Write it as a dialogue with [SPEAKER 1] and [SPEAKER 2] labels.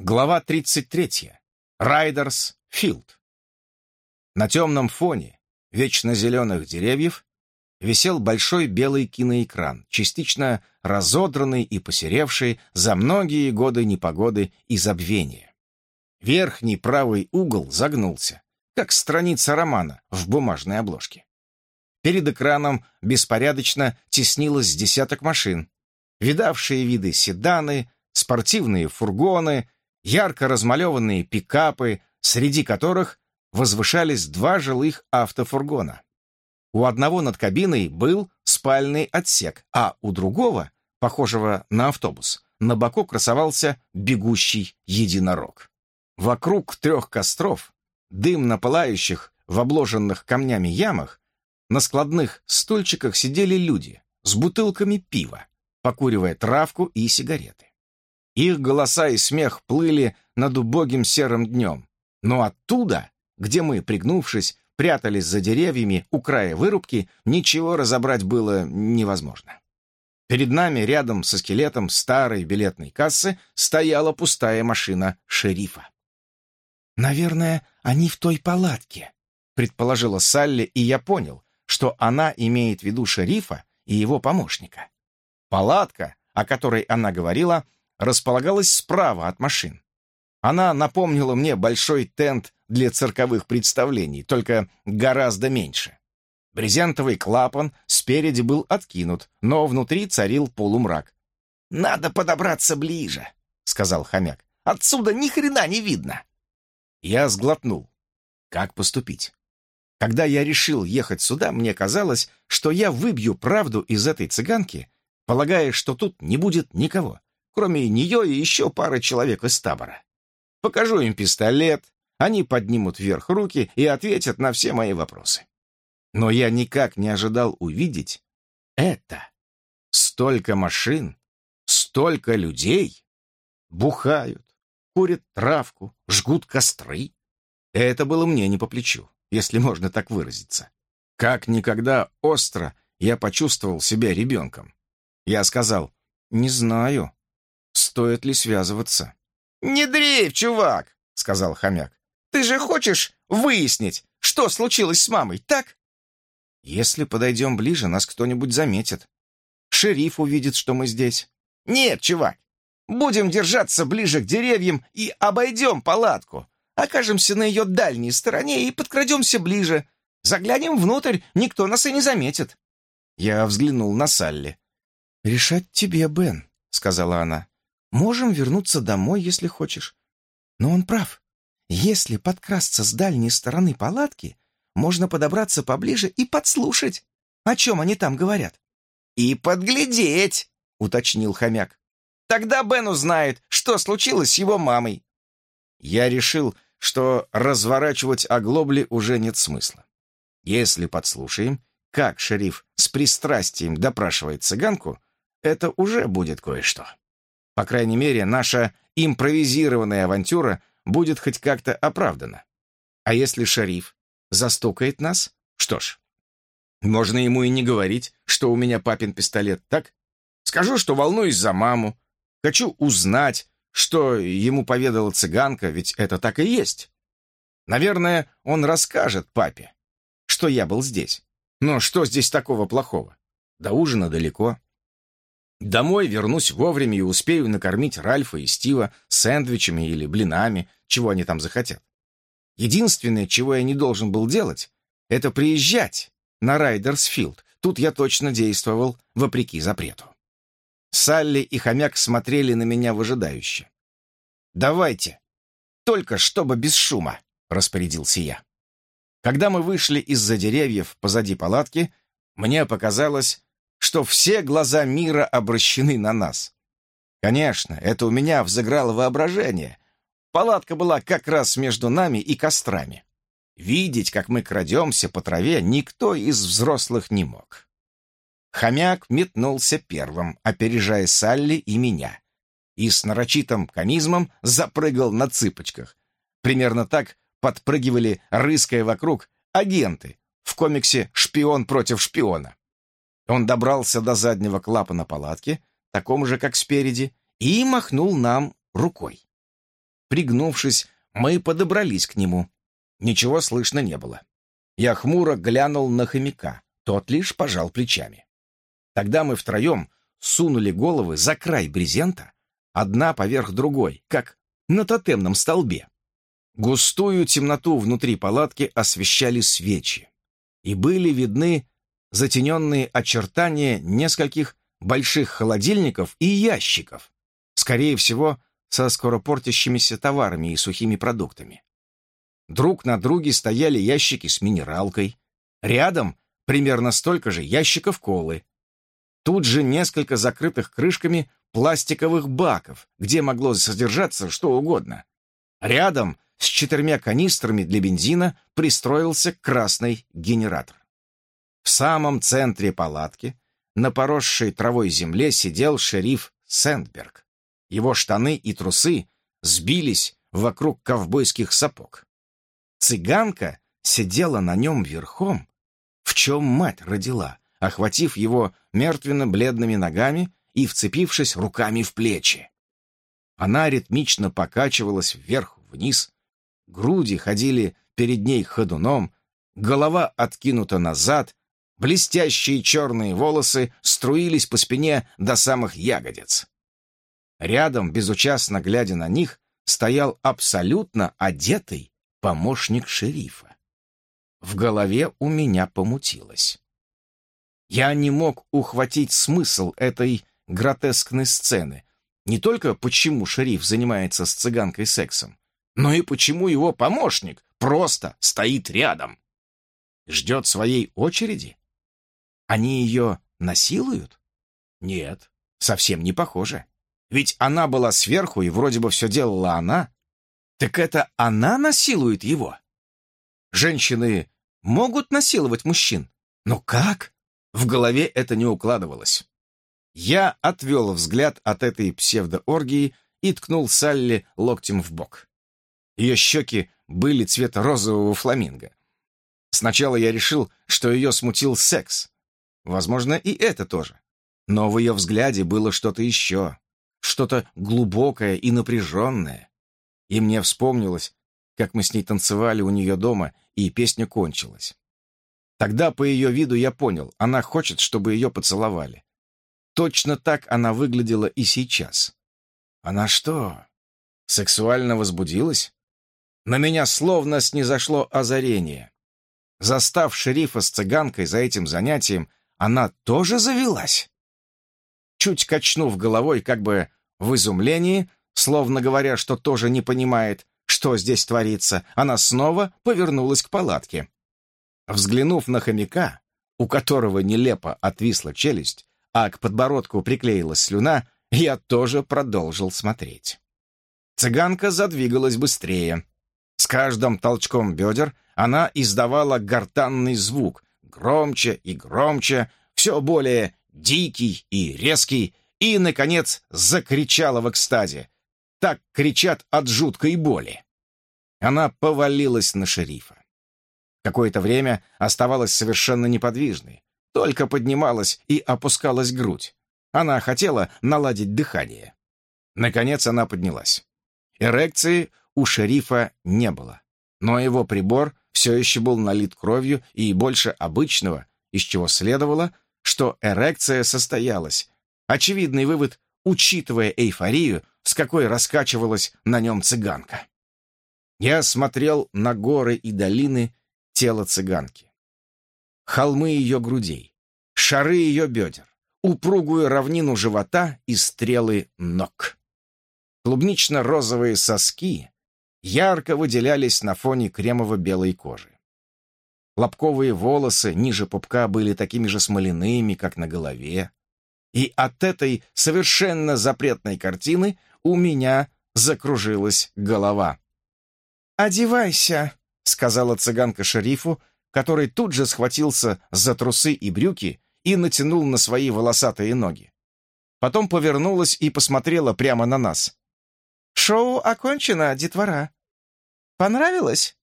[SPEAKER 1] Глава 33. Райдерс Филд. На темном фоне вечно зеленых деревьев висел большой белый киноэкран, частично разодранный и посеревший за многие годы непогоды и забвения. Верхний правый угол загнулся, как страница романа в бумажной обложке. Перед экраном беспорядочно теснилось десяток машин, видавшие виды седаны, спортивные фургоны — ярко размалеванные пикапы, среди которых возвышались два жилых автофургона. У одного над кабиной был спальный отсек, а у другого, похожего на автобус, на боку красовался бегущий единорог. Вокруг трех костров, дымно пылающих в обложенных камнями ямах, на складных стульчиках сидели люди с бутылками пива, покуривая травку и сигареты. Их голоса и смех плыли над убогим серым днем. Но оттуда, где мы, пригнувшись, прятались за деревьями у края вырубки, ничего разобрать было невозможно. Перед нами, рядом со скелетом старой билетной кассы, стояла пустая машина шерифа. «Наверное, они в той палатке», — предположила Салли, и я понял, что она имеет в виду шерифа и его помощника. Палатка, о которой она говорила, — располагалась справа от машин. Она напомнила мне большой тент для цирковых представлений, только гораздо меньше. Брезентовый клапан спереди был откинут, но внутри царил полумрак. «Надо подобраться ближе», — сказал хомяк. «Отсюда ни хрена не видно». Я сглотнул. Как поступить? Когда я решил ехать сюда, мне казалось, что я выбью правду из этой цыганки, полагая, что тут не будет никого кроме нее и еще пары человек из табора. Покажу им пистолет, они поднимут вверх руки и ответят на все мои вопросы. Но я никак не ожидал увидеть это. Столько машин, столько людей бухают, курят травку, жгут костры. Это было мне не по плечу, если можно так выразиться. Как никогда остро я почувствовал себя ребенком. Я сказал, не знаю, стоит ли связываться. «Не дрейф, чувак!» — сказал хомяк. «Ты же хочешь выяснить, что случилось с мамой, так?» «Если подойдем ближе, нас кто-нибудь заметит. Шериф увидит, что мы здесь». «Нет, чувак, будем держаться ближе к деревьям и обойдем палатку. Окажемся на ее дальней стороне и подкрадемся ближе. Заглянем внутрь, никто нас и не заметит». Я взглянул на Салли. «Решать тебе, Бен», — сказала она. Можем вернуться домой, если хочешь. Но он прав. Если подкрасться с дальней стороны палатки, можно подобраться поближе и подслушать, о чем они там говорят. «И подглядеть», — уточнил хомяк. «Тогда Бен узнает, что случилось с его мамой». Я решил, что разворачивать оглобли уже нет смысла. Если подслушаем, как шериф с пристрастием допрашивает цыганку, это уже будет кое-что. По крайней мере, наша импровизированная авантюра будет хоть как-то оправдана. А если шериф застукает нас, что ж, можно ему и не говорить, что у меня папин пистолет, так? Скажу, что волнуюсь за маму, хочу узнать, что ему поведала цыганка, ведь это так и есть. Наверное, он расскажет папе, что я был здесь. Но что здесь такого плохого? До ужина далеко. Домой вернусь вовремя и успею накормить Ральфа и Стива сэндвичами или блинами, чего они там захотят. Единственное, чего я не должен был делать, это приезжать на Райдерсфилд. Тут я точно действовал вопреки запрету. Салли и хомяк смотрели на меня выжидающе. «Давайте, только чтобы без шума», — распорядился я. Когда мы вышли из-за деревьев позади палатки, мне показалось, что все глаза мира обращены на нас. Конечно, это у меня взыграло воображение. Палатка была как раз между нами и кострами. Видеть, как мы крадемся по траве, никто из взрослых не мог. Хомяк метнулся первым, опережая Салли и меня, и с нарочитым комизмом запрыгал на цыпочках. Примерно так подпрыгивали, рыская вокруг, агенты в комиксе «Шпион против шпиона». Он добрался до заднего клапана палатки, такому же, как спереди, и махнул нам рукой. Пригнувшись, мы подобрались к нему. Ничего слышно не было. Я хмуро глянул на хомяка. Тот лишь пожал плечами. Тогда мы втроем сунули головы за край брезента, одна поверх другой, как на тотемном столбе. Густую темноту внутри палатки освещали свечи, и были видны затененные очертания нескольких больших холодильников и ящиков, скорее всего, со скоропортящимися товарами и сухими продуктами. Друг на друге стояли ящики с минералкой, рядом примерно столько же ящиков колы. Тут же несколько закрытых крышками пластиковых баков, где могло содержаться что угодно. Рядом с четырьмя канистрами для бензина пристроился красный генератор. В самом центре палатки, на поросшей травой земле, сидел шериф Сэндберг. Его штаны и трусы сбились вокруг ковбойских сапог. Цыганка сидела на нем верхом, в чем мать родила, охватив его мертвенно-бледными ногами и вцепившись руками в плечи. Она ритмично покачивалась вверх-вниз, груди ходили перед ней ходуном, голова откинута назад, Блестящие черные волосы струились по спине до самых ягодиц. Рядом, безучастно глядя на них, стоял абсолютно одетый помощник шерифа. В голове у меня помутилось. Я не мог ухватить смысл этой гротескной сцены. Не только почему шериф занимается с цыганкой сексом, но и почему его помощник просто стоит рядом. Ждет своей очереди? Они ее насилуют? Нет, совсем не похоже. Ведь она была сверху, и вроде бы все делала она. Так это она насилует его? Женщины могут насиловать мужчин? Но как? В голове это не укладывалось. Я отвел взгляд от этой псевдооргии и ткнул Салли локтем в бок. Ее щеки были цвета розового фламинго. Сначала я решил, что ее смутил секс, Возможно, и это тоже. Но в ее взгляде было что-то еще, что-то глубокое и напряженное. И мне вспомнилось, как мы с ней танцевали у нее дома, и песня кончилась. Тогда по ее виду я понял, она хочет, чтобы ее поцеловали. Точно так она выглядела и сейчас. Она что, сексуально возбудилась? На меня словно снизошло озарение. Застав шерифа с цыганкой за этим занятием, она тоже завелась? Чуть качнув головой, как бы в изумлении, словно говоря, что тоже не понимает, что здесь творится, она снова повернулась к палатке. Взглянув на хомяка, у которого нелепо отвисла челюсть, а к подбородку приклеилась слюна, я тоже продолжил смотреть. Цыганка задвигалась быстрее. С каждым толчком бедер она издавала гортанный звук, громче и громче, все более дикий и резкий, и, наконец, закричала в экстазе. Так кричат от жуткой боли. Она повалилась на шерифа. Какое-то время оставалась совершенно неподвижной, только поднималась и опускалась грудь. Она хотела наладить дыхание. Наконец она поднялась. Эрекции у шерифа не было, но его прибор все еще был налит кровью и больше обычного, из чего следовало, что эрекция состоялась. Очевидный вывод, учитывая эйфорию, с какой раскачивалась на нем цыганка. Я смотрел на горы и долины тела цыганки. Холмы ее грудей, шары ее бедер, упругую равнину живота и стрелы ног. Клубнично-розовые соски ярко выделялись на фоне кремово-белой кожи. Лобковые волосы ниже пупка были такими же смоляными, как на голове. И от этой совершенно запретной картины у меня закружилась голова. «Одевайся», — сказала цыганка шерифу, который тут же схватился за трусы и брюки и натянул на свои волосатые ноги. Потом повернулась и посмотрела прямо на нас. «Шоу окончено, детвора. Понравилось?»